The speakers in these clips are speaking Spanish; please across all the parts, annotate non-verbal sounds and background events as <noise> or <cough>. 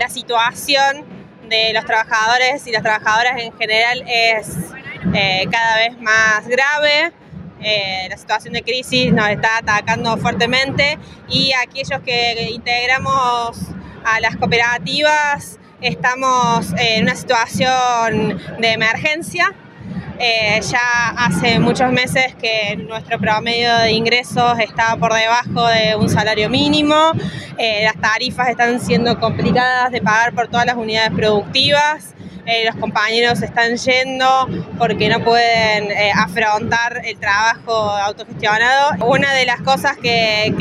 la situación de los trabajadores y las trabajadoras en general es eh, cada vez más grave. Eh, la situación de crisis nos está atacando fuertemente y aquellos que integramos a las cooperativas estamos en una situación de emergencia eh, ya hace muchos meses que nuestro promedio de ingresos está por debajo de un salario mínimo, eh, las tarifas están siendo complicadas de pagar por todas las unidades productivas. Eh, los compañeros están yendo porque no pueden afrontar el trabajo autogestionado. Una de las cosas que,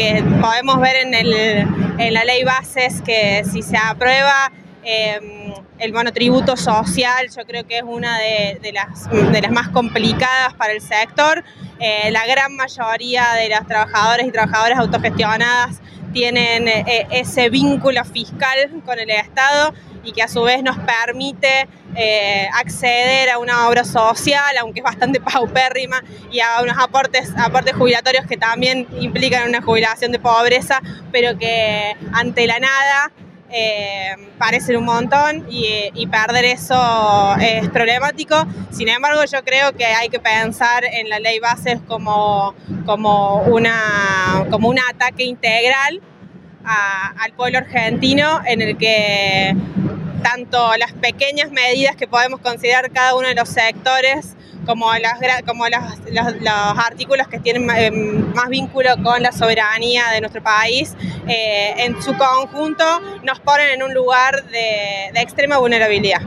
podemos ver en, en la ley base es que si se aprueba Em, el monotributo social yo creo que es una de, las, de las, más complicadas para el sector. Eh, la gran mayoría de los trabajadores y trabajadoras autogestionadas tienen eh, ese vínculo fiscal con el Estado y que a su vez nos permite eh, acceder a una obra social, aunque es bastante <laughs> paupérrima, y a unos aportes, aportes jubilatorios que también implican una jubilación de pobreza, pero que ante la nada eh, parecen un montón y, perder eso es problemático. Sin embargo, yo creo que hay que pensar en la ley bases como, como, una, como un ataque integral al pueblo argentino en el que tanto las pequeñas medidas que podemos considerar cada uno de los sectores como, las, como los, artículos que tienen eh, más vínculo con la soberanía de nuestro país, eh, en su conjunto nos ponen en un lugar de extrema vulnerabilidad.